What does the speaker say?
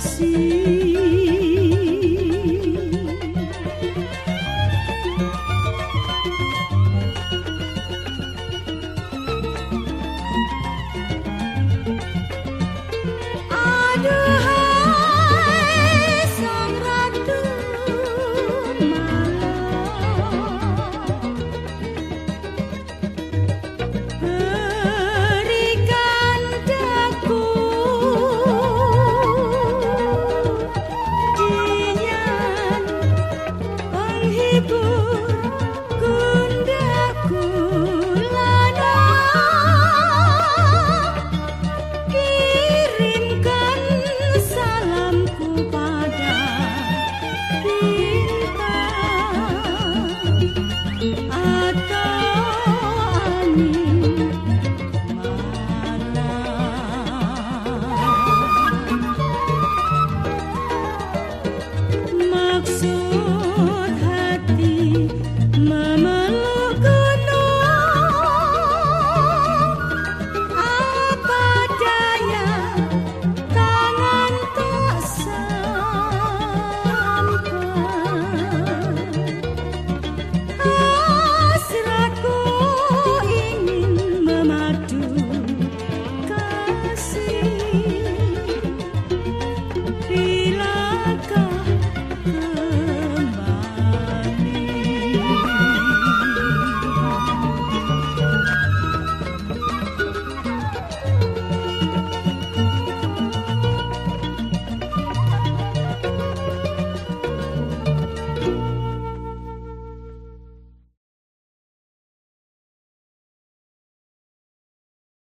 心。